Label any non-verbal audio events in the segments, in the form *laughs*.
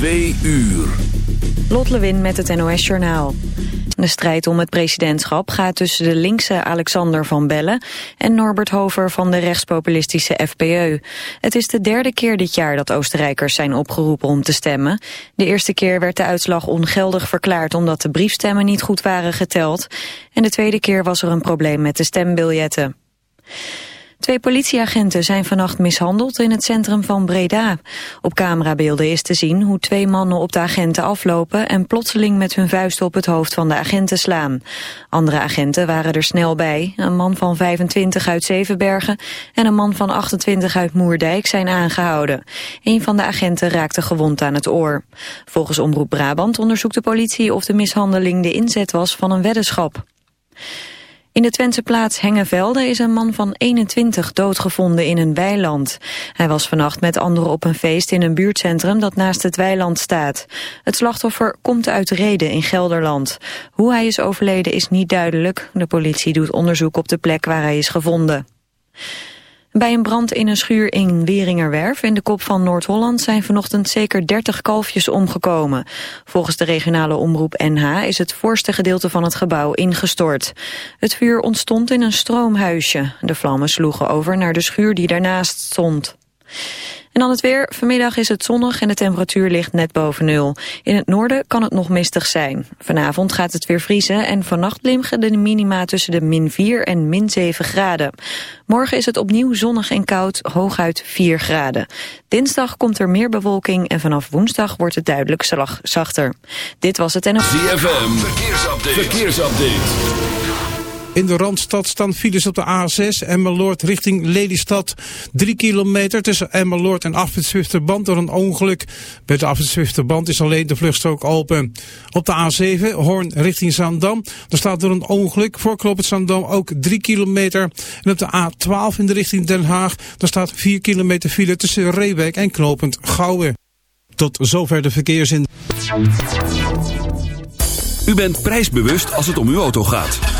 Twee uur. Lot Lewin met het NOS Journaal. De strijd om het presidentschap gaat tussen de linkse Alexander van Bellen... en Norbert Hover van de rechtspopulistische FPÖ. Het is de derde keer dit jaar dat Oostenrijkers zijn opgeroepen om te stemmen. De eerste keer werd de uitslag ongeldig verklaard... omdat de briefstemmen niet goed waren geteld. En de tweede keer was er een probleem met de stembiljetten. Twee politieagenten zijn vannacht mishandeld in het centrum van Breda. Op camerabeelden is te zien hoe twee mannen op de agenten aflopen... en plotseling met hun vuisten op het hoofd van de agenten slaan. Andere agenten waren er snel bij. Een man van 25 uit Zevenbergen en een man van 28 uit Moerdijk zijn aangehouden. Een van de agenten raakte gewond aan het oor. Volgens Omroep Brabant onderzoekt de politie of de mishandeling de inzet was van een weddenschap. In de Twentse plaats Hengevelde is een man van 21 doodgevonden in een weiland. Hij was vannacht met anderen op een feest in een buurtcentrum dat naast het weiland staat. Het slachtoffer komt uit Reden in Gelderland. Hoe hij is overleden is niet duidelijk. De politie doet onderzoek op de plek waar hij is gevonden. Bij een brand in een schuur in Weringerwerf in de kop van Noord-Holland zijn vanochtend zeker 30 kalfjes omgekomen. Volgens de regionale omroep NH is het voorste gedeelte van het gebouw ingestort. Het vuur ontstond in een stroomhuisje. De vlammen sloegen over naar de schuur die daarnaast stond. En dan het weer. Vanmiddag is het zonnig en de temperatuur ligt net boven nul. In het noorden kan het nog mistig zijn. Vanavond gaat het weer vriezen en vannacht limgen de minima tussen de min 4 en min 7 graden. Morgen is het opnieuw zonnig en koud, hooguit 4 graden. Dinsdag komt er meer bewolking en vanaf woensdag wordt het duidelijk zachter. Dit was het en... ZFM, verkeersupdate. verkeersupdate. In de Randstad staan files op de A6 Emmeloord richting Lelystad. Drie kilometer tussen Emmeloord en Afwitswifterband door een ongeluk. Bij de Afwitswifterband is alleen de vluchtstrook open. Op de A7 Hoorn richting Zaandam. Daar staat door een ongeluk voor Kloopend Zaandam ook drie kilometer. En op de A12 in de richting Den Haag. Daar staat vier kilometer file tussen Reewijk en Knopend Gouwen. Tot zover de verkeersin. U bent prijsbewust als het om uw auto gaat.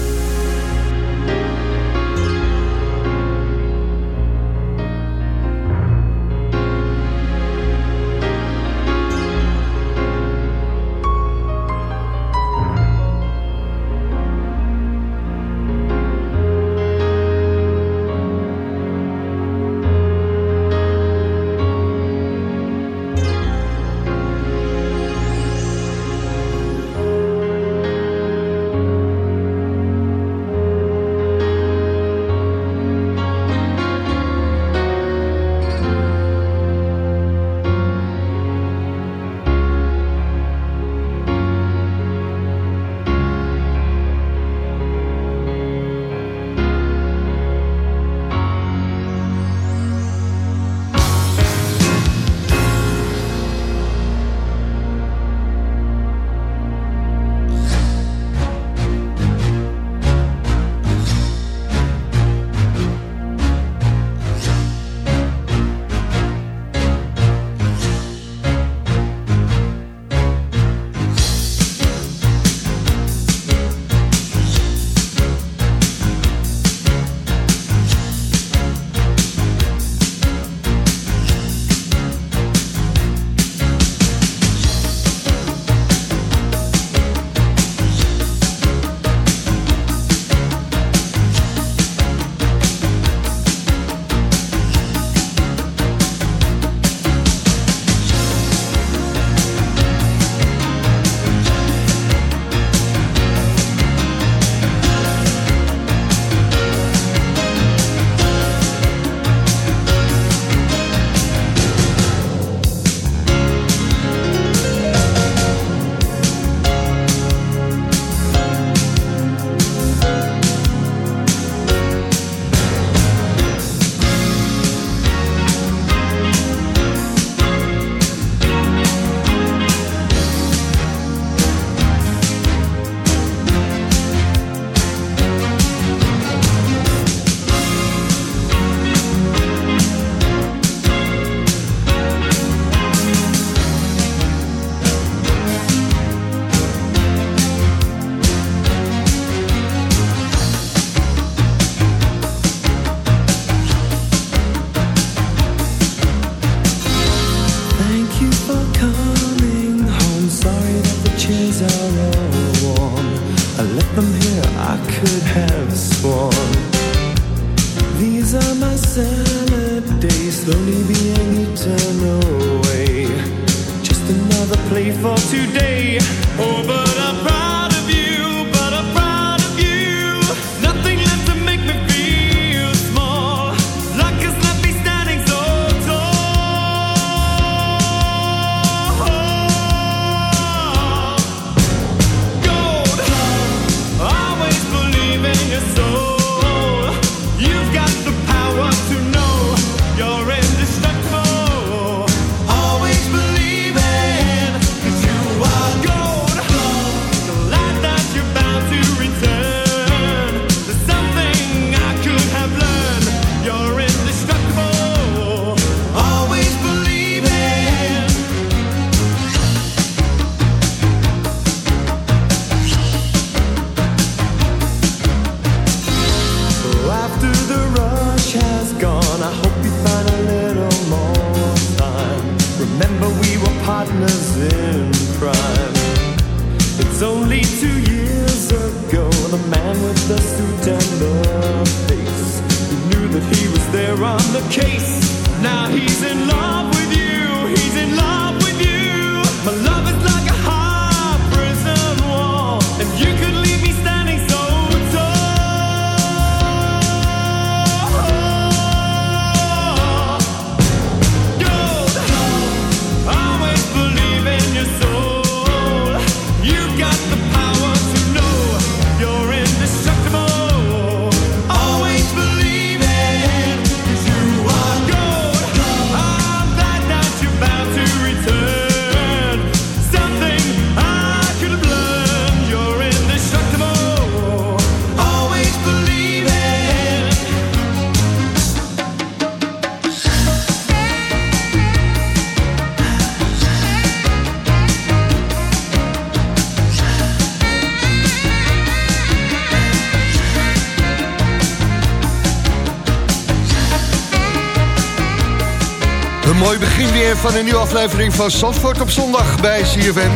Van een nieuwe aflevering van Zandvoort op zondag bij CFM.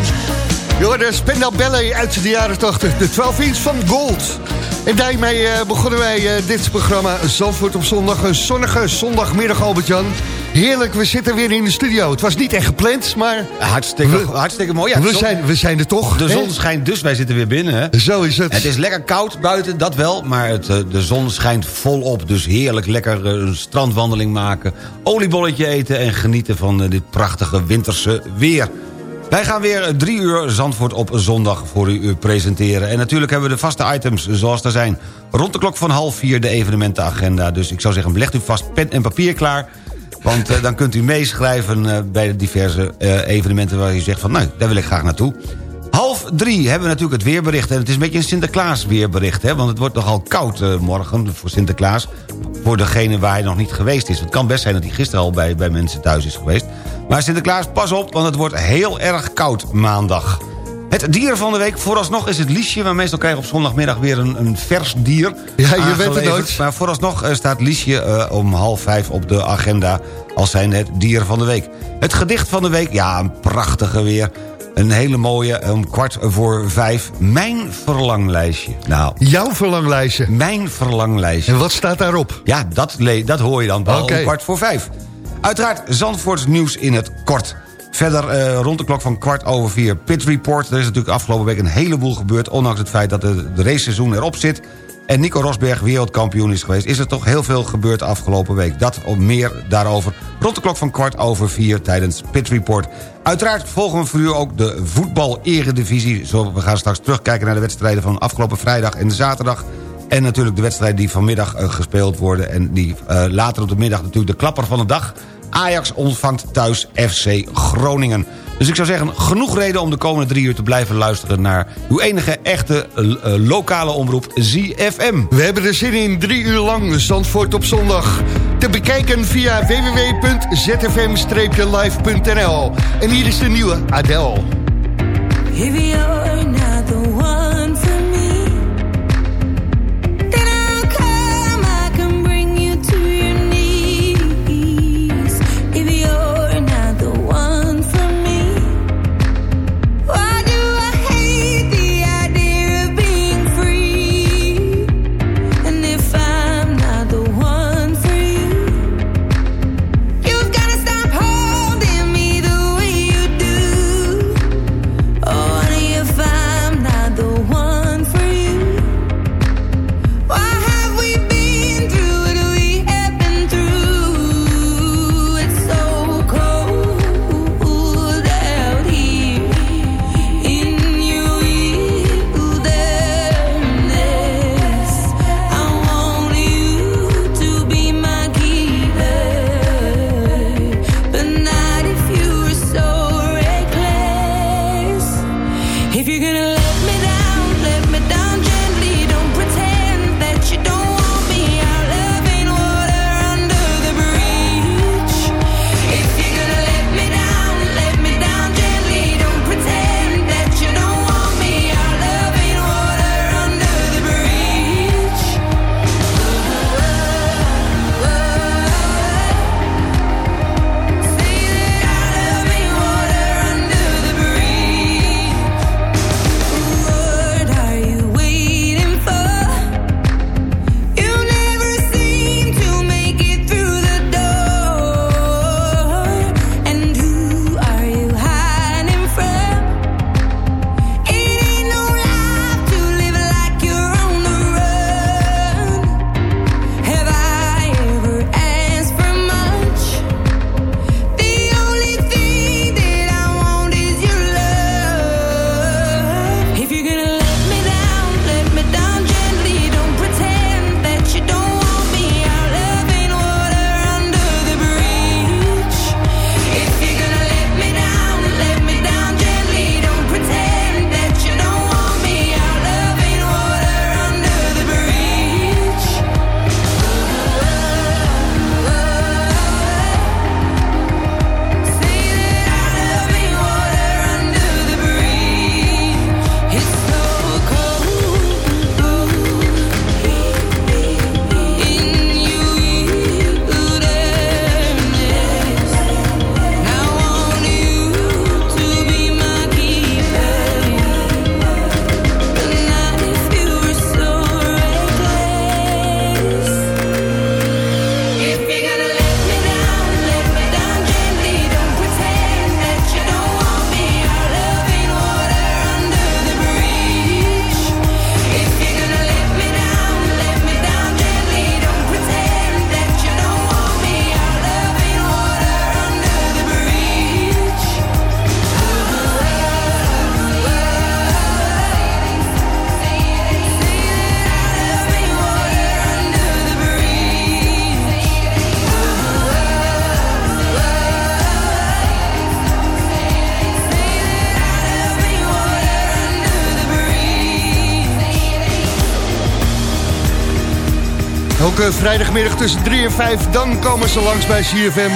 Joh, de Spendal Ballet uit de jaren 80, de 12 inch van Gold. En daarmee eh, begonnen wij eh, dit programma Zandvoort op zondag. Een zonnige zondagmiddag, Albert-Jan. Heerlijk, we zitten weer in de studio. Het was niet echt gepland, maar Hartstikke, We- hartstikke mooi. Ja, we, zon- zijn, we zijn er toch. de hè? zon schijnt, dus wij zitten weer binnen. Hè? Zo is het. Het is lekker koud buiten, dat wel. Maar het, eh, de zon schijnt volop. Dus heerlijk lekker eh, een strandwandeling maken. Oliebolletje eten en genieten van eh, dit prachtige winterse weer. Wij gaan weer drie uur Zandvoort op zondag voor u presenteren. En natuurlijk hebben we de vaste items zoals er zijn. Rond de klok van half vier de evenementenagenda. Dus ik zou zeggen, legt u vast pen en papier klaar... Want eh, dan kunt u meeschrijven eh, bij de diverse eh, evenementen... waar u zegt van, nou, daar wil ik graag naartoe. Half drie hebben we natuurlijk het weerbericht. En het is een beetje een Sinterklaas weerbericht. Hè? Want het wordt nogal koud morgen voor Sinterklaas. Voor degene waar hij nog niet geweest is. Het kan best zijn dat hij gisteren al bij, bij mensen thuis is geweest. Maar Sinterklaas, pas op, want het wordt heel erg koud maandag. Het dier van de week, vooralsnog is het Liesje... maar meestal krijgen we op zondagmiddag weer een, een vers dier Ja, je weet het nooit. Maar vooralsnog eh, staat Liesje eh, om half vijf op de agenda... als zijnde het dier van de week. Het gedicht van de week, ja, een prachtige weer. Een hele mooie, om kwart voor vijf. Mijn verlanglijstje. Nou, Jouw verlanglijstje. mijn verlanglijstje. En wat staat daarop? Ja, dat, dat hoor je dan wel Oké. om kwart voor vijf. Uiteraard Zandvoorts nieuws in het kort. Verder eh, rond de klok van kwart over vier Pit Report. Er is natuurlijk afgelopen week een heleboel gebeurd... ondanks het feit dat de raceseizoen erop zit... en Nico Rosberg wereldkampioen is geweest... is er toch heel veel gebeurd afgelopen week. Dat of meer daarover rond de klok van kwart over vier... tijdens Pit Report. Uiteraard volgen we voor u ook de voetbal-eredivisie. We gaan straks terugkijken naar de wedstrijden van afgelopen vrijdag en zaterdag... En natuurlijk de wedstrijden die vanmiddag eh, gespeeld worden... en die eh, later op de middag natuurlijk de klapper van de dag... Ajax ontvangt thuis FC Groningen. Dus ik zou zeggen, genoeg reden om de komende drie uur te blijven luisteren... naar uw enige echte eh, lokale omroep ZFM. We hebben er zin in drie uur lang Zandvoort op zondag. Te bekijken via www.zfm-live.nl. En hier is de nieuwe Adele. Elke vrijdagmiddag tussen 3 en 5, dan komen ze langs bij CFM.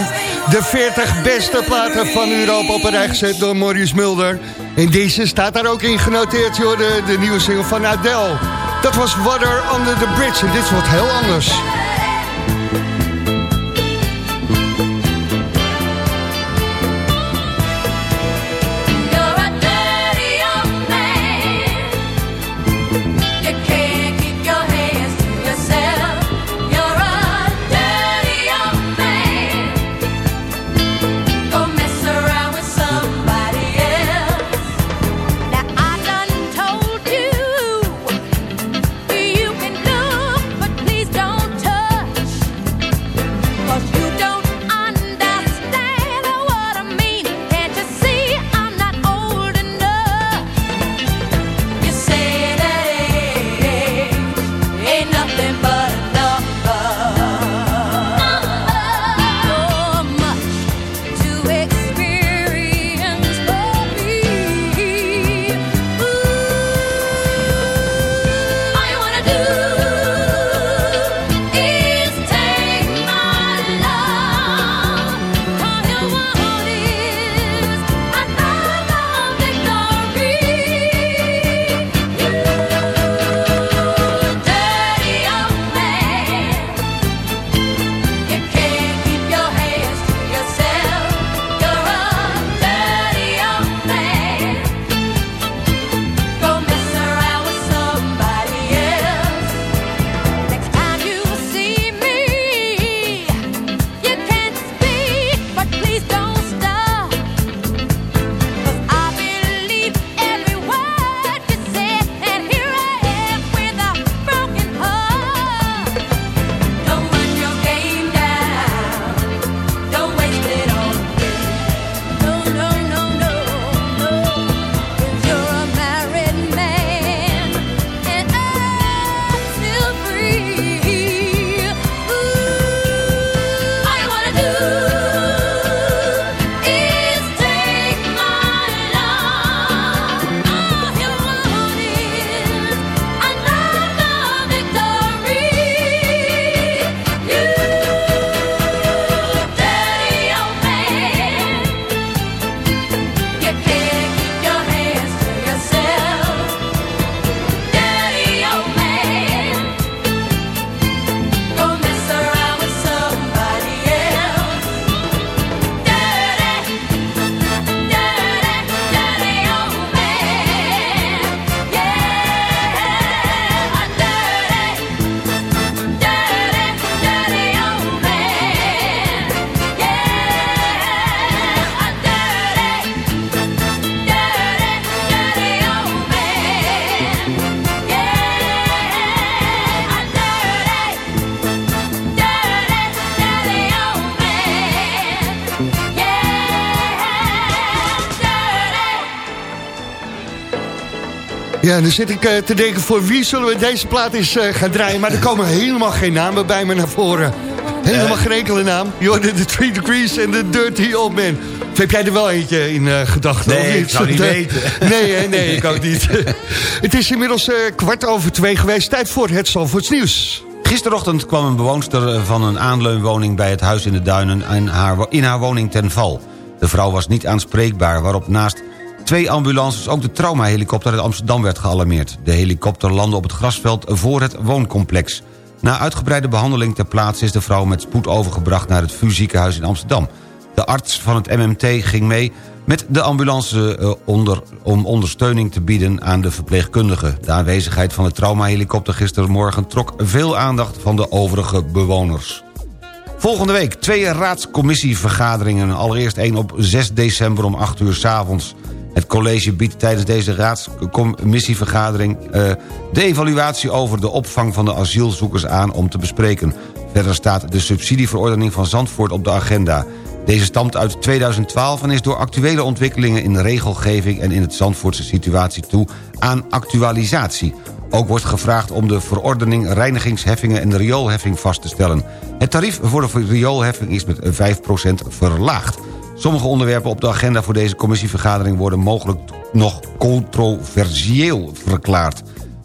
De 40 beste platen van Europa op een rij gezet door Maurice Mulder. En deze staat daar ook in genoteerd, joh, de, de nieuwe single van Adele. Dat was Water Under the Bridge en dit wordt heel anders. Ja, dan zit ik eh, te denken, voor wie zullen we deze plaat eens eh, gaan draaien? Maar er komen helemaal geen namen bij me naar voren. Helemaal geen enkele naam. Jordan, de Three Degrees en de Dirty Old Man. Of heb jij er wel eentje in eh, gedachten? Nee, ik zou niet *laughs* Eh, weten. Nee, hè? nee, ik ook niet. *laughs* het is inmiddels eh, kwart over twee geweest. Tijd voor het Zalvoorts nieuws. Gisterochtend kwam een bewoonster van een aanleunwoning bij het huis in de Duinen in haar, in haar woning ten val. De vrouw was niet aanspreekbaar, waarop naast twee ambulances ook de traumahelikopter uit Amsterdam werd gealarmeerd. De helikopter landde op het grasveld voor het wooncomplex. Na uitgebreide behandeling ter plaatse is de vrouw met spoed overgebracht naar het VU ziekenhuis in Amsterdam. De arts van het MMT ging mee met de ambulance eh, onder, om ondersteuning te bieden aan de verpleegkundigen. De aanwezigheid van de traumahelikopter gistermorgen trok veel aandacht van de overige bewoners. Volgende week twee raadscommissievergaderingen. Allereerst één op 6 december om 8 uur s avonds. Het college biedt tijdens deze raadscommissievergadering... eh, de evaluatie over de opvang van de asielzoekers aan om te bespreken. Verder staat de subsidieverordening van Zandvoort op de agenda. Deze stamt uit 2012 en is door actuele ontwikkelingen in regelgeving... en in het Zandvoortse situatie toe aan actualisatie. Ook wordt gevraagd om de verordening reinigingsheffingen en de rioolheffing vast te stellen. Het tarief voor de rioolheffing is met 5% verlaagd. Sommige onderwerpen op de agenda voor deze commissievergadering... worden mogelijk nog controversieel verklaard.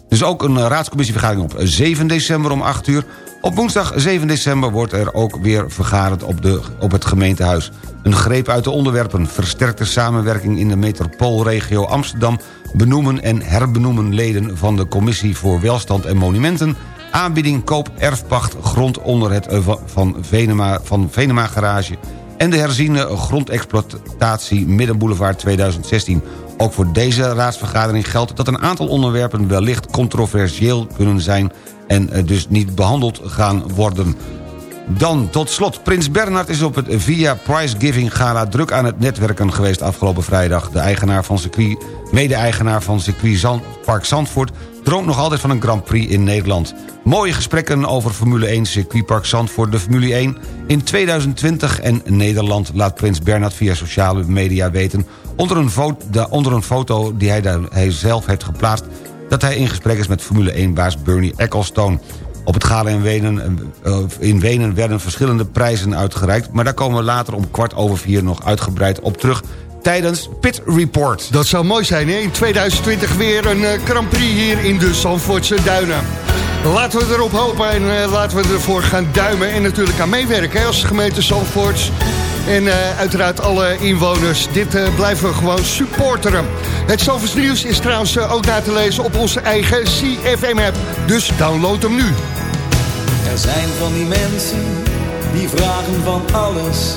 Dus ook een eh, raadscommissievergadering op 7 december om 8 uur. Op woensdag 7 december wordt er ook weer vergaderd op, de, op het gemeentehuis. Een greep uit de onderwerpen, versterkte samenwerking in de metropoolregio Amsterdam... benoemen en herbenoemen leden van de Commissie voor Welstand en Monumenten... aanbieding koop erfpacht grond onder het eh, van Venema, van Venema Garage... en de herziene grondexploitatie Middenboulevard 2016. Ook voor deze raadsvergadering geldt dat een aantal onderwerpen wellicht controversieel kunnen zijn en eh, dus niet behandeld gaan worden. Dan tot slot, Prins Bernhard is op het Via Prize Giving Gala druk aan het netwerken geweest afgelopen vrijdag. De eigenaar van circuit, mede-eigenaar van circuit Park Zandvoort droomt nog altijd van een Grand Prix in Nederland. Mooie gesprekken over Formule 1 circuitpark Zandvoort, de Formule 1 in 2020 en Nederland laat Prins Bernhard via sociale media weten onder een foto, een foto die hij, daar, hij zelf heeft geplaatst dat hij in gesprek is met Formule 1-baas Bernie Ecclestone. Op het gala in Wenen, eh, in Wenen werden verschillende prijzen uitgereikt... maar daar komen we later om kwart over vier nog uitgebreid op terug tijdens Pit Report. Dat zou mooi zijn, hè? In 2020 weer een eh, Grand Prix hier in de Zandvoortse Duinen. Laten we erop hopen en uh, laten we ervoor gaan duimen... en natuurlijk aan meewerken hè, als de gemeente Zandvoorts... En uh, uiteraard alle inwoners. Dit uh, blijven we gewoon supporteren. Het Zalvers Nieuws is trouwens uh, ook na te lezen op onze eigen CFM-app. Dus download hem nu. Er zijn van die mensen die vragen van alles.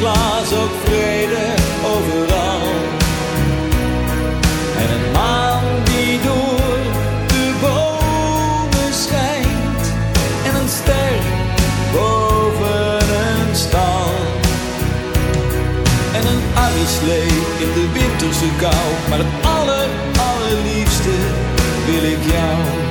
ook vrede overal. En een maan die door de bomen schijnt. En een ster boven een stal. En een uilslee in de winterse kou. Maar het aller, allerliefste wil ik jou.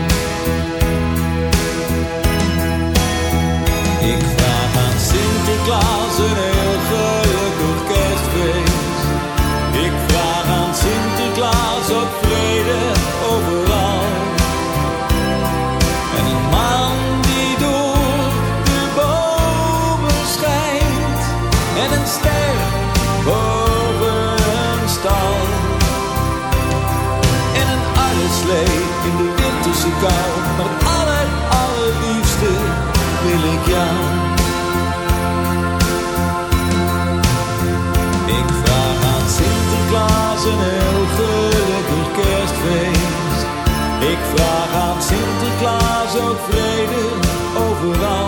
Vrede overal.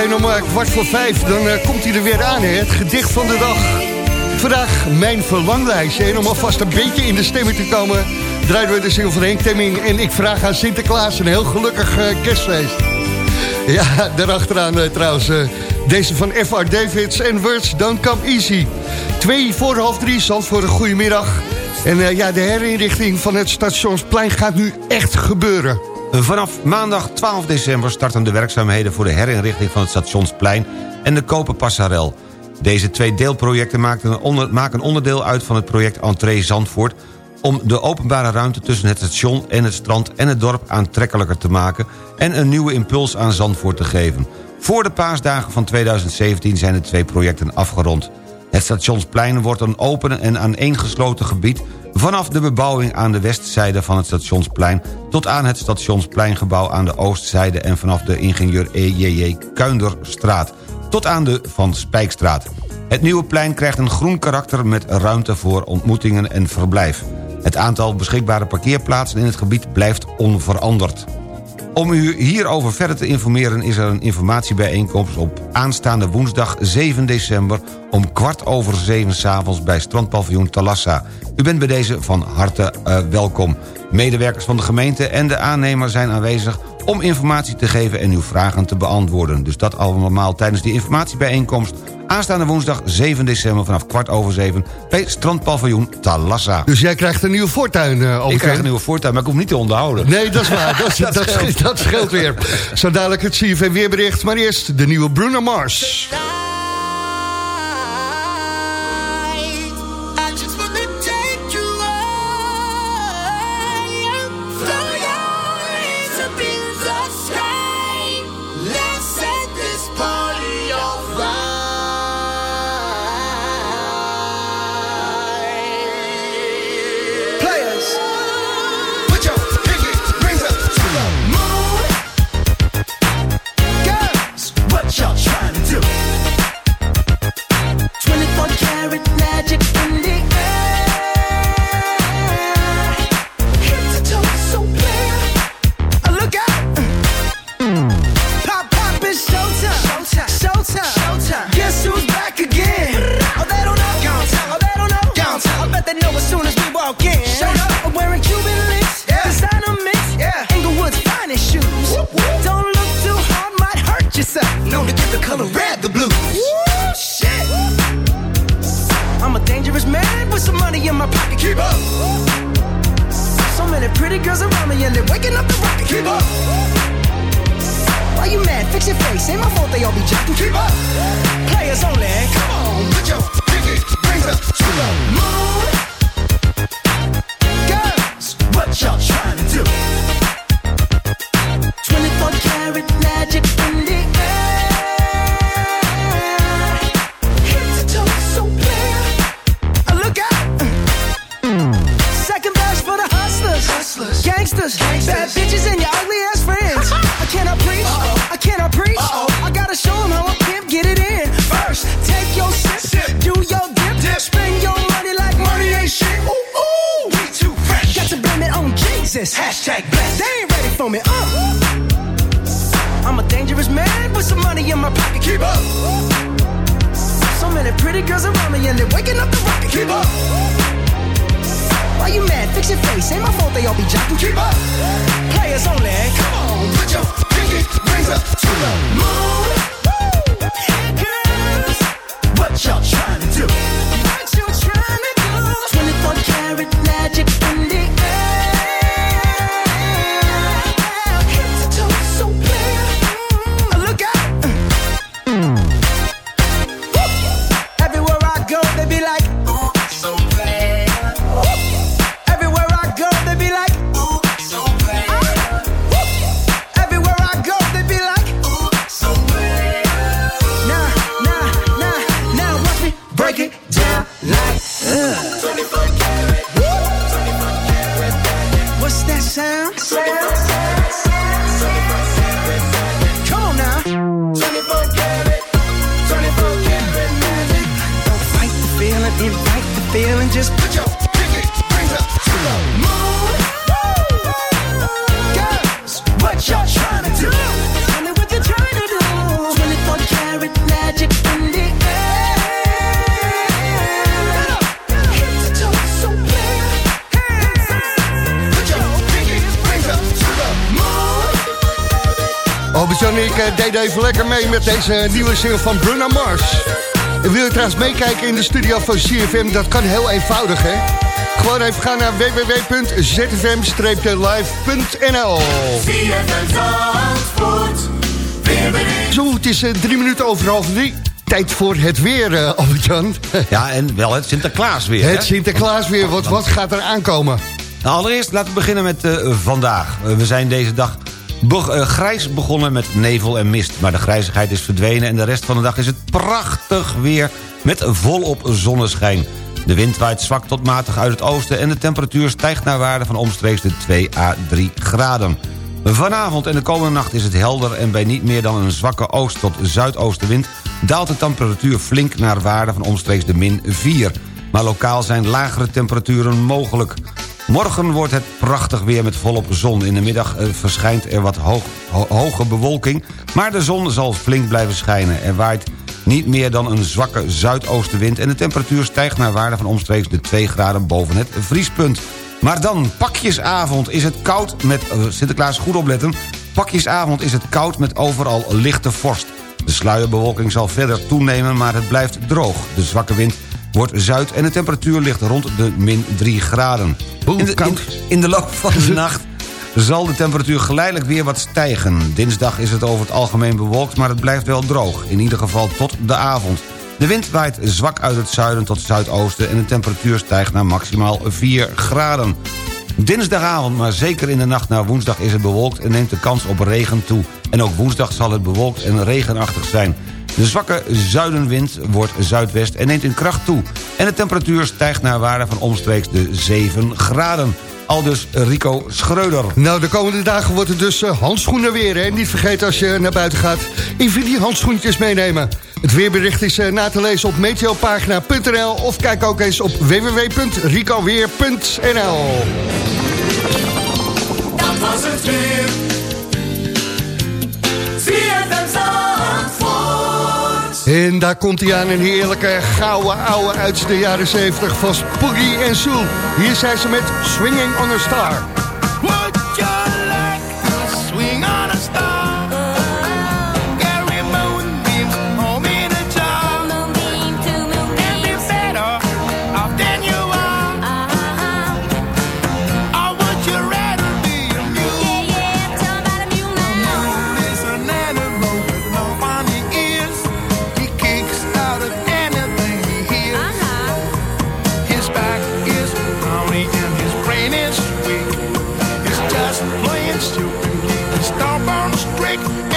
En zo meteen om eh, kwart voor vijf, dan eh, komt hij er weer aan, hè? het gedicht van de dag. Vandaag mijn verlanglijstje. En om alvast een beetje in de stemming te komen... draaien we de single van Henk Temming... en ik vraag aan Sinterklaas een heel gelukkig eh, kerstfeest. Ja, daarachteraan trouwens deze van F.R. Davids en Words Don't Come Easy. Twee voor half drie, zand voor een goede middag. En ja, de herinrichting van het Stationsplein gaat nu echt gebeuren. Vanaf maandag 12 december starten de werkzaamheden... voor de herinrichting van het Stationsplein en de Koperpassarel. Deze twee deelprojecten maken onderdeel uit van het project Entree Zandvoort... om de openbare ruimte tussen het station en het strand en het dorp aantrekkelijker te maken... en een nieuwe impuls aan Zandvoort te geven. Voor de paasdagen van 2017 zijn de twee projecten afgerond. Het stationsplein wordt een open en aaneengesloten gebied... vanaf de bebouwing aan de westzijde van het stationsplein... tot aan het stationspleingebouw aan de oostzijde... en vanaf de ingenieur E.J.J. Kuinderstraat tot aan de Van Spijkstraat. Het nieuwe plein krijgt een groen karakter met ruimte voor ontmoetingen en verblijf. Het aantal beschikbare parkeerplaatsen in het gebied blijft onveranderd. Om u hierover verder te informeren is er een informatiebijeenkomst op aanstaande woensdag 7 december om kwart over zeven s'avonds bij strandpaviljoen Talassa. U bent bij deze van harte eh, welkom. Medewerkers van de gemeente en de aannemer zijn aanwezig om informatie te geven en uw vragen te beantwoorden. Dus dat allemaal tijdens die informatiebijeenkomst aanstaande woensdag 7 december vanaf kwart over zeven bij strandpaviljoen Talassa. Dus jij krijgt een nieuwe voortuin, eh Albert Ik krijg een nieuwe voortuin, maar ik hoef niet te onderhouden. Nee, dat is waar. *laughs* Dat, dat, dat, scheelt. dat scheelt weer. *laughs* Zo dadelijk het CFM weerbericht. Maar eerst de nieuwe Bruno Mars. Met deze nieuwe single van Bruno Mars. En wil je trouwens meekijken in de studio van CFM? Dat kan heel eenvoudig, hè? Gewoon even gaan naar www.zfm-live.nl Zo, het is eh, drie minuten over half drie. Tijd voor het weer, eh, Albert-Jan. *laughs* Ja, en wel het Sinterklaasweer. hè? Het Sinterklaasweer, wat, wat gaat er aankomen? Nou, allereerst laten we beginnen met eh, vandaag. We zijn deze dag be- eh, grijs begonnen met nevel en mist. Maar de grijzigheid is verdwenen en de rest van de dag is het prachtig weer... met volop zonneschijn. De wind waait zwak tot matig uit het oosten... en de temperatuur stijgt naar waarde van omstreeks de 2 à 3 graden. Vanavond en de komende nacht is het helder... en bij niet meer dan een zwakke oost- tot zuidoostenwind... daalt de temperatuur flink naar waarde van omstreeks de min 4. Maar lokaal zijn lagere temperaturen mogelijk. Morgen wordt het prachtig weer met volop zon. In de middag eh, verschijnt er wat hoge bewolking... maar de zon zal flink blijven schijnen. Er waait niet meer dan een zwakke zuidoostenwind... en de temperatuur stijgt naar waarde van omstreeks de 2 graden boven het vriespunt. Maar dan, pakjesavond is het koud met... eh, Sinterklaas, goed opletten. Pakjesavond is het koud met overal lichte vorst. De sluierbewolking zal verder toenemen, maar het blijft droog. De zwakke wind wordt zuid en de temperatuur ligt rond de min 3 graden. In de, in, in de loop van de *laughs* nacht zal de temperatuur geleidelijk weer wat stijgen. Dinsdag is het over het algemeen bewolkt, maar het blijft wel droog. In ieder geval tot de avond. De wind waait zwak uit het zuiden tot zuidoosten... en de temperatuur stijgt naar maximaal 4 graden. Dinsdagavond, maar zeker in de nacht naar woensdag is het bewolkt... en neemt de kans op regen toe. En ook woensdag zal het bewolkt en regenachtig zijn. De zwakke zuidenwind wordt zuidwest en neemt in kracht toe. En de temperatuur stijgt naar waarde van omstreeks de 7 graden. Aldus Rico Schreuder. Nou, de komende dagen wordt het dus eh, handschoenen weer. Hè? Niet vergeten als je naar buiten gaat, even die handschoentjes meenemen. Het weerbericht is eh, na te lezen op meteopagina.nl... of kijk ook eens op www.ricoweer.nl. Dat was het weer. En daar komt hij aan, een heerlijke gouden ouwe uit de jaren 70 van Spooky en Sue. Hier zijn ze met Swinging on a Star. Bye.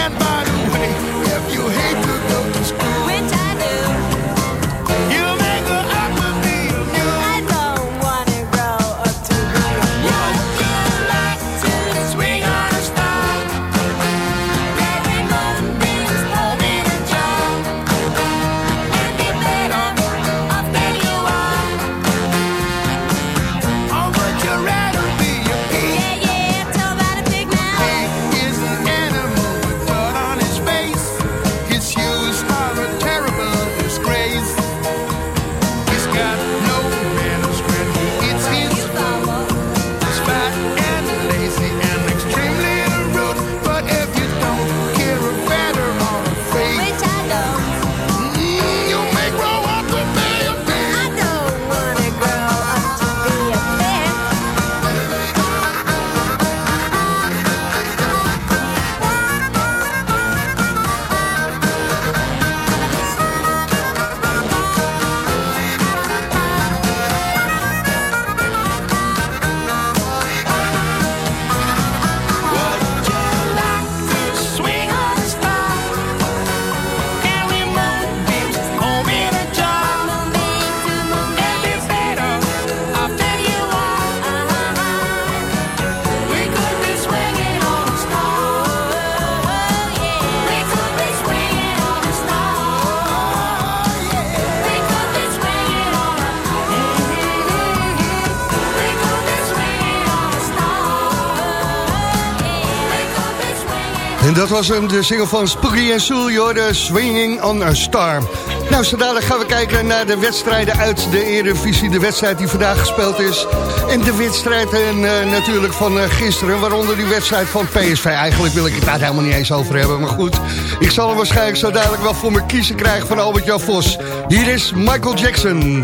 En dat was hem, de single van Spooky en Soul, de Swinging on a Star. Nou, zodanig gaan we kijken naar de wedstrijden uit de Eredivisie. De wedstrijd die vandaag gespeeld is. En de wedstrijden eh, natuurlijk van eh, gisteren, waaronder die wedstrijd van PSV. Eigenlijk wil ik het daar helemaal niet eens over hebben, maar goed. Ik zal hem waarschijnlijk zo dadelijk wel voor me kiezen krijgen van Albert-Jan Vos. Hier is Michael Jackson.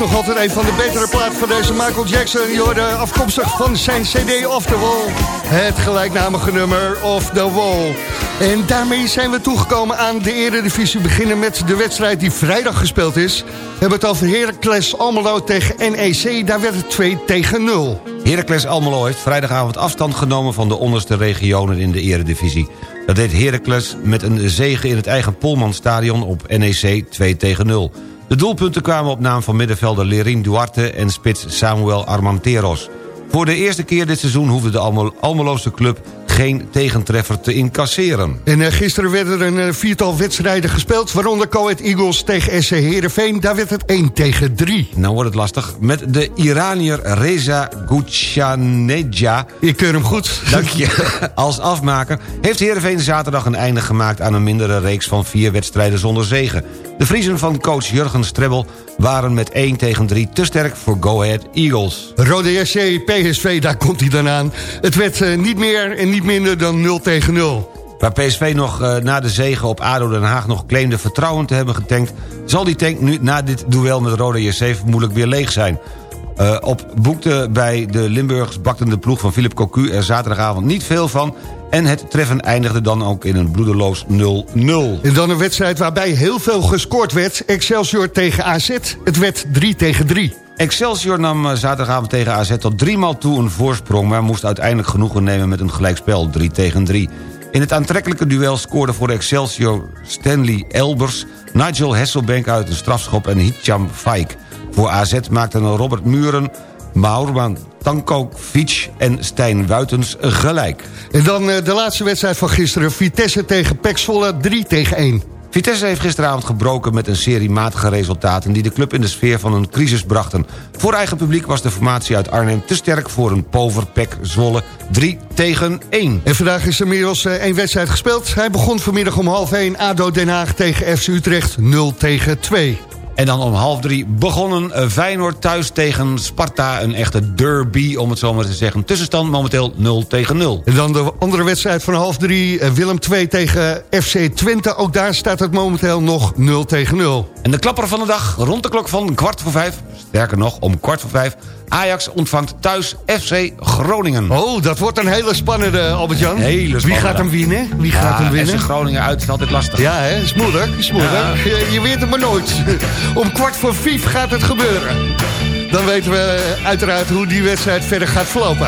Nog altijd een van de betere platen van deze Michael Jackson. Hoorde afkomstig van zijn cd Off the Wall. Het gelijknamige nummer Off the Wall. En daarmee zijn we toegekomen aan de eredivisie. Beginnen met de wedstrijd die vrijdag gespeeld is. We hebben het over Heracles Almelo tegen NEC. Daar werd het 2 tegen 0. Heracles Almelo heeft vrijdagavond afstand genomen van de onderste regionen in de eredivisie. Dat deed Heracles met een zege in het eigen Polmanstadion op NEC 2 tegen 0. De doelpunten kwamen op naam van middenvelder Lerin Duarte en spits Samuel Armanteros. Voor de eerste keer dit seizoen hoefde de Almelo- Almeloze club geen tegentreffer te incasseren. En eh, gisteren werden er een eh, viertal wedstrijden gespeeld... waaronder Coed Eagles tegen SC Heerenveen. Daar werd het 1 tegen 3. Nou wordt het lastig. Met de Iranier Reza Guchaneja... Ik keur hem goed. Dank je. *laughs* Als afmaker heeft Heerenveen zaterdag een einde gemaakt... aan een mindere reeks van vier wedstrijden zonder zegen. De Vriezen van coach Jurgen Strebbel waren met 1 tegen 3 te sterk voor Go Ahead Eagles. Rode JC, PSV, daar komt hij dan aan. Het werd eh, niet meer en niet minder dan 0 tegen 0. Waar PSV nog eh, na de zege op ADO Den Haag nog claimde vertrouwen te hebben getankt... zal die tank nu na dit duel met Rode JC vermoedelijk weer leeg zijn. Eh, op boekte bij de Limburgers bakten de ploeg van Philip Cocu er zaterdagavond niet veel van... en het treffen eindigde dan ook in een bloedeloos 0-0. En dan een wedstrijd waarbij heel veel gescoord werd. Excelsior tegen AZ. Het werd 3 tegen 3. Excelsior nam eh, zaterdagavond tegen AZ tot driemaal toe een voorsprong... maar moest uiteindelijk genoegen nemen met een gelijkspel, 3 tegen 3. In het aantrekkelijke duel scoorde voor Excelsior Stanley Elbers... Nigel Hesselbank uit een strafschop en Hicham Faik. Voor AZ maakten Robert Muren, Maurman Tankovic en Stijn Wuitens gelijk. En dan eh, de laatste wedstrijd van gisteren. Vitesse tegen Pek Zwolle 3 tegen 1. Vitesse heeft gisteravond gebroken met een serie matige resultaten... die de club in de sfeer van een crisis brachten. Voor eigen publiek was de formatie uit Arnhem te sterk... voor een pover Pek Zwolle 3 tegen 1. En vandaag is er inmiddels eh, één wedstrijd gespeeld. Hij begon vanmiddag om half 1. ADO Den Haag tegen FC Utrecht 0 tegen 2. En dan om half drie begonnen eh, Feyenoord thuis tegen Sparta. Een echte derby, om het zo maar te zeggen. Tussenstand momenteel 0 tegen 0. En dan de andere wedstrijd van half 3. eh, Willem 2 tegen FC Twente. Ook daar staat het momenteel nog 0 tegen 0. En de klapper van de dag, rond de klok van kwart voor vijf... sterker nog, om kwart voor vijf... Ajax ontvangt thuis FC Groningen. Oh, dat wordt een hele spannende, Albert-Jan. Hele Wie spannende. gaat hem winnen? Wie Ja, gaat hem winnen? FC Groningen uit is altijd lastig. Ja, hè? is moeilijk, is moeilijk. Ja. Je, je weet het maar nooit. *laughs* Om kwart voor vijf gaat het gebeuren. Dan weten we uiteraard hoe die wedstrijd verder gaat verlopen.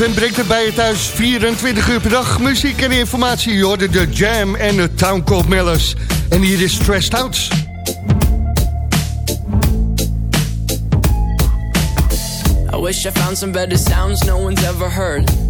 ZFM brengt het bij je thuis 24 uur per dag. Muziek en informatie. Je hoorde de Jam en de Town Called Mellers. En hier is Stressed Out. I wish I found some better sounds no one's ever heard.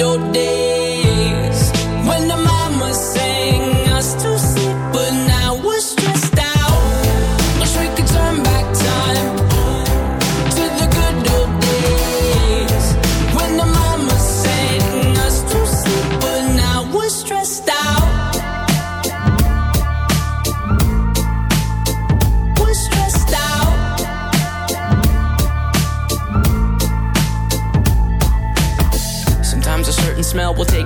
the good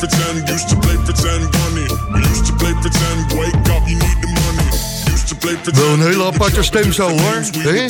pretend, used to play pretend. We used to play pretend, wake up, you Wel een hele aparte stem zo hoor. Hè?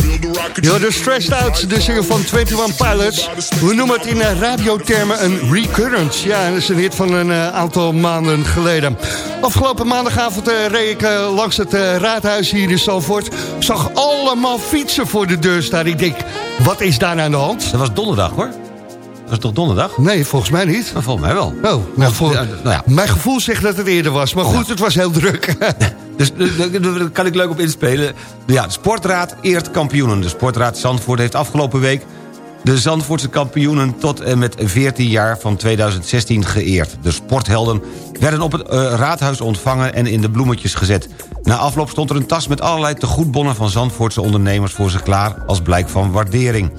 Ja, de Stressed Out, de zinger van 21 Pilots. We noemen het in eh, radiothermen een recurrence. Ja, dat is een hit van een eh, aantal maanden geleden. Afgelopen maandagavond eh, reed ik langs het raadhuis hier in Zalvoort. Zag allemaal fietsen voor de deur staan. Ik denk, wat is daar aan de hand? Dat was donderdag hoor. Dat was toch donderdag? Nee, volgens mij niet. Maar volgens mij wel. Oh, nou, nou ja. Mijn gevoel zegt dat het eerder was. Maar goed, het was heel druk. *laughs* Dus eh, daar kan ik leuk op inspelen. Ja, de Sportraad eert kampioenen. De Sportraad Zandvoort heeft afgelopen week... de Zandvoortse kampioenen tot en met 14 jaar van 2016 geëerd. De sporthelden werden op het eh, raadhuis ontvangen en in de bloemetjes gezet. Na afloop stond er een tas met allerlei tegoedbonnen... van Zandvoortse ondernemers voor ze klaar als blijk van waardering.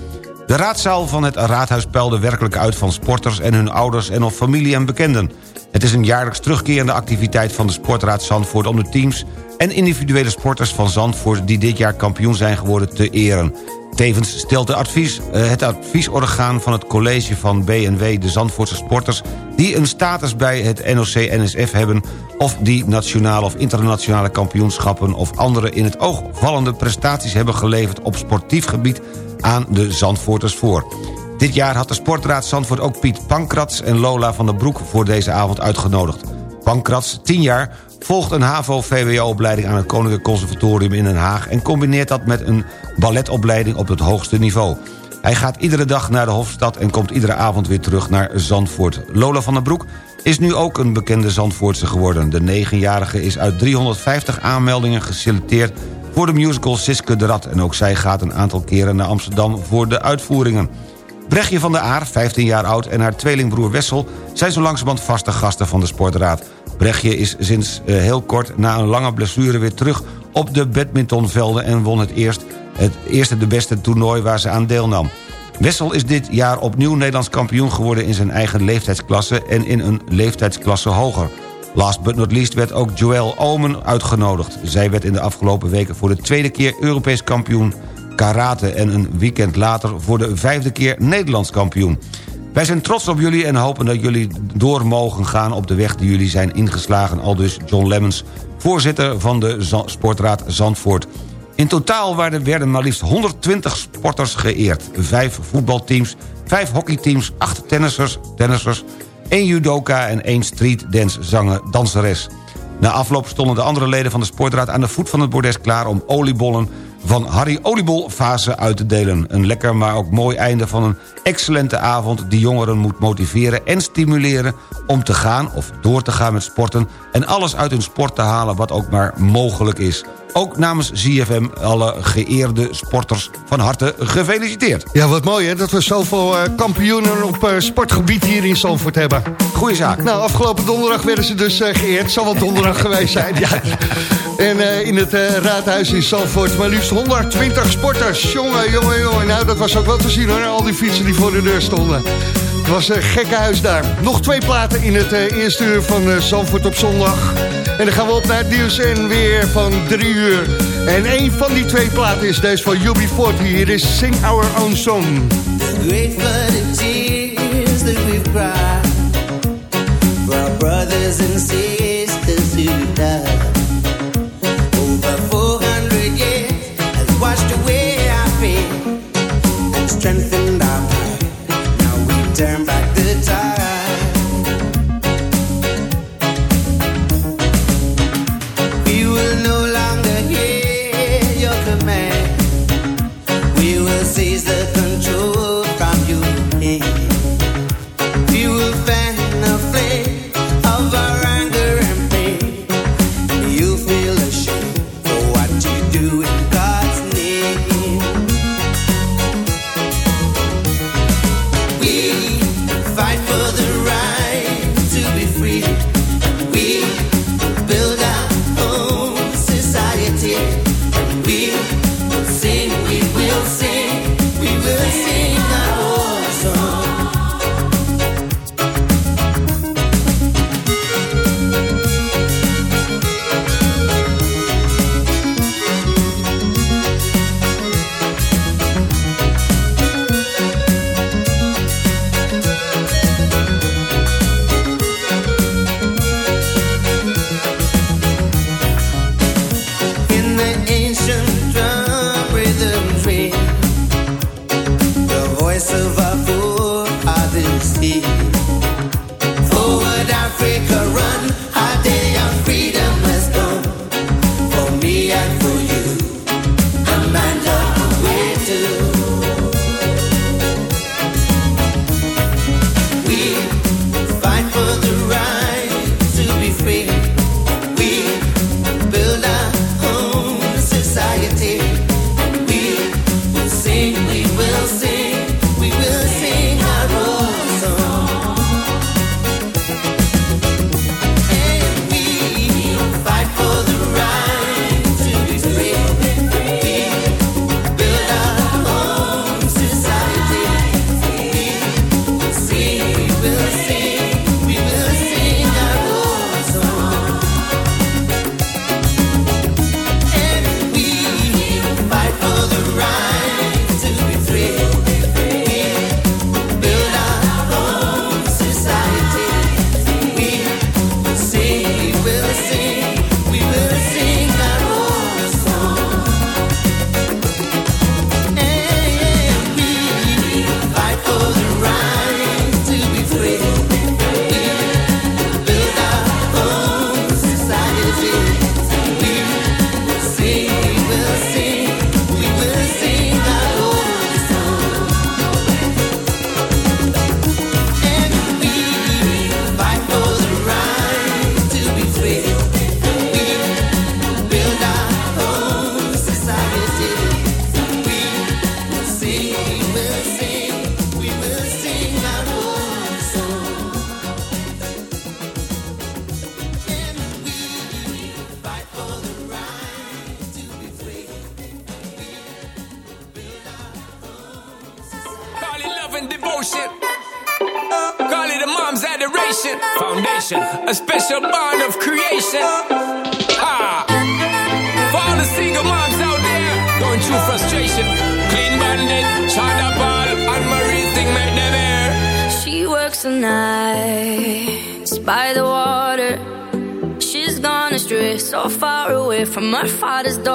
De raadzaal van het raadhuis peilde werkelijk uit van sporters... en hun ouders en of familie en bekenden. Het is een jaarlijks terugkerende activiteit van de Sportraad Zandvoort... om de teams en individuele sporters van Zandvoort... die dit jaar kampioen zijn geworden te eren. Tevens stelt de advies, eh, het adviesorgaan van het college van BNW... de Zandvoortse sporters die een status bij het NOC-NSF hebben... of die nationale of internationale kampioenschappen... of andere in het oog vallende prestaties hebben geleverd... op sportief gebied aan de Zandvoorters voor. Dit jaar had de Sportraad Zandvoort ook Piet Pankrats en Lola van der Broek voor deze avond uitgenodigd. Pankrats, 10 jaar, volgt een HAVO-VWO-opleiding aan het Koninklijk Conservatorium in Den Haag... en combineert dat met een balletopleiding op het hoogste niveau. Hij gaat iedere dag naar de Hofstad en komt iedere avond weer terug naar Zandvoort. Lola van der Broek is nu ook een bekende Zandvoortse geworden. De negenjarige is uit 350 aanmeldingen geselecteerd voor de musical Siske de Rat... en ook zij gaat een aantal keren naar Amsterdam voor de uitvoeringen. Brechtje van der Aar, 15 jaar oud, en haar tweelingbroer Wessel... zijn zo langzamerhand vaste gasten van de sportraad. Brechtje is sinds eh, heel kort na een lange blessure weer terug op de badmintonvelden... en won het, eerst, het eerste de beste toernooi waar ze aan deelnam. Wessel is dit jaar opnieuw Nederlands kampioen geworden... in zijn eigen leeftijdsklasse en in een leeftijdsklasse hoger. Last but not least werd ook Joël Omen uitgenodigd. Zij werd in de afgelopen weken voor de tweede keer Europees kampioen karate... en een weekend later voor de vijfde keer Nederlands kampioen. Wij zijn trots op jullie en hopen dat jullie door mogen gaan... op de weg die jullie zijn ingeslagen, aldus John Lemmens... voorzitter van de Sportraad Zandvoort. In totaal werden maar liefst 120 sporters geëerd. Vijf voetbalteams, vijf hockeyteams, acht tennissers, tennissers... één judoka en één streetdance zanger danseres. Na afloop stonden de andere leden van de sportraad aan de voet van het bordes klaar... om oliebollen van Harry Oliebol fase uit te delen. Een lekker, maar ook mooi einde van een excellente avond... die jongeren moet motiveren en stimuleren om te gaan of door te gaan met sporten... en alles uit hun sport te halen wat ook maar mogelijk is. Ook namens ZFM alle geëerde sporters van harte gefeliciteerd. Ja, wat mooi hè, dat we zoveel eh, kampioenen op eh, sportgebied hier in Zandvoort hebben. Goeie zaak. Nou, afgelopen donderdag werden ze dus eh, geëerd. Het zal wel donderdag geweest zijn, *laughs* ja. En in het raadhuis in Zandvoort maar liefst 120 sporters. Jongen, jongen, jongen. Nou, dat was ook wel te zien hoor, al die fietsen die voor de deur stonden. Het was een gekke huis daar. Nog twee platen in het eerste uur van Zandvoort op zondag. En dan gaan we op naar het nieuws en weer van drie uur. En een van die twee platen is deze van UB40. Hier is Sing Our Own Song. great flooded tears that we've cried for our brothers and sisters who died. heart is dark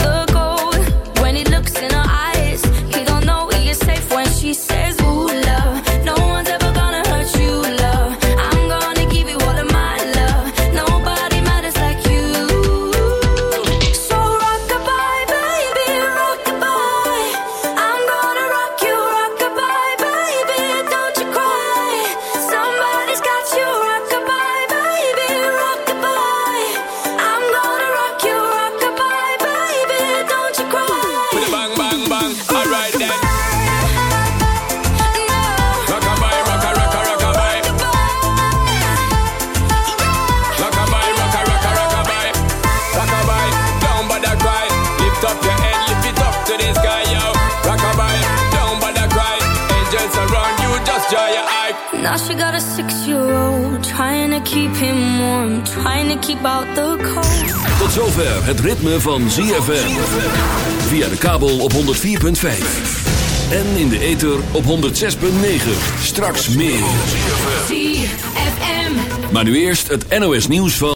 Got a six-year-old trying to keep him warm, trying to keep out the cold. Tot zover het ritme van ZFM. Via de kabel op 104.5. En in de ether op 106.9. Straks meer. ZFM. Maar nu eerst het NOS nieuws van...